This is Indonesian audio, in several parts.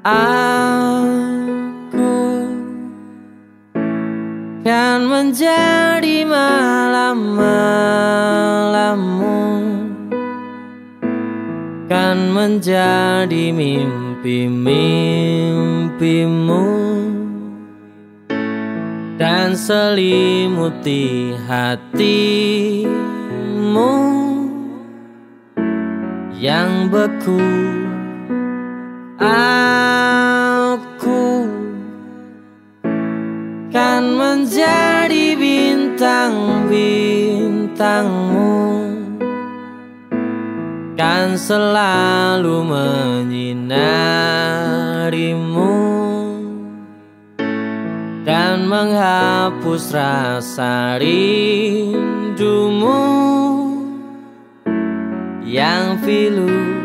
Aku kan menjadi malam-malammu Kan menjadi mimpi-mimpimu Dan selimuti hatimu Yang beku. Aku kan menjadi bintang-bintangmu. Kan selalu menyinarimu. Dan menghapus rasa rindumu. Yang pilu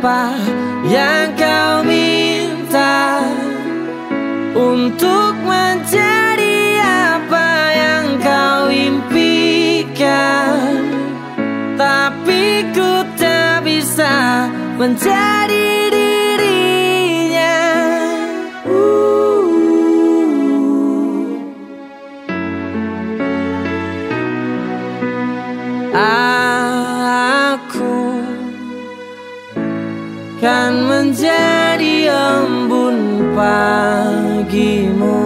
apa yang kau minta Untuk menjadi apa yang kau impikan? Tapi ku tak bisa menjadi kan menjadi embun pagimu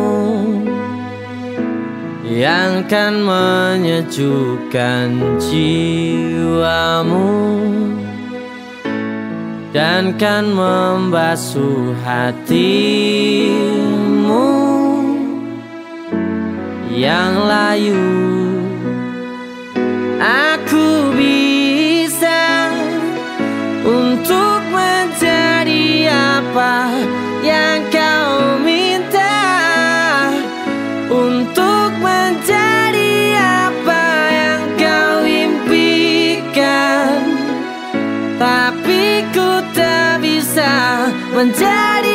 yang kan menyejukkan jiwamu dan kan membasuh hatimu. Yang layu apa yang kau minta Untuk menjadi apa yang kau impikan? Tapi ku tak bisa menjadi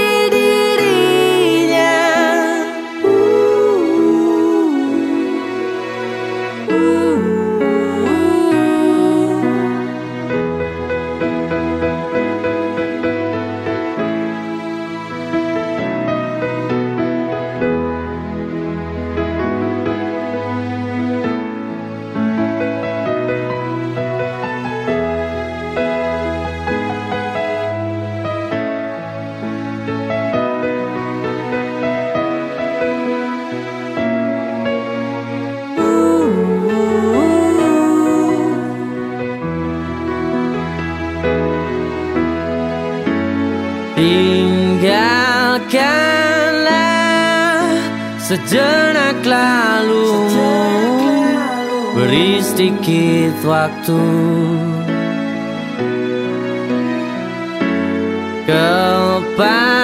Tinggalkanlah sejenak lalumu. Beri sedikit waktu. Kepadaku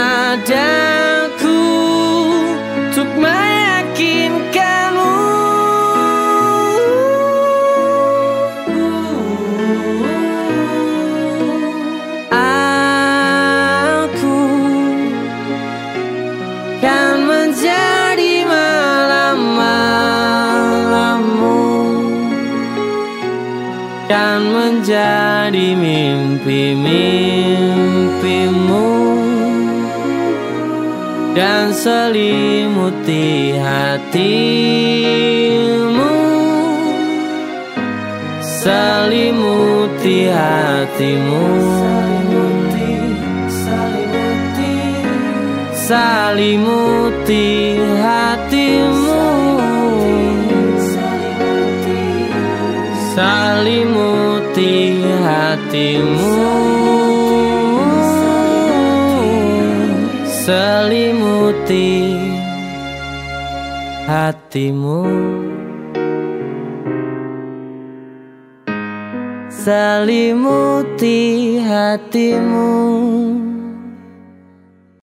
akan menjadi mimpi-mimpimu. Dan selimuti hatimu. Selimuti hatimu. Selimuti hatimu hatimu. Selimuti hatimu. Selimuti hatimu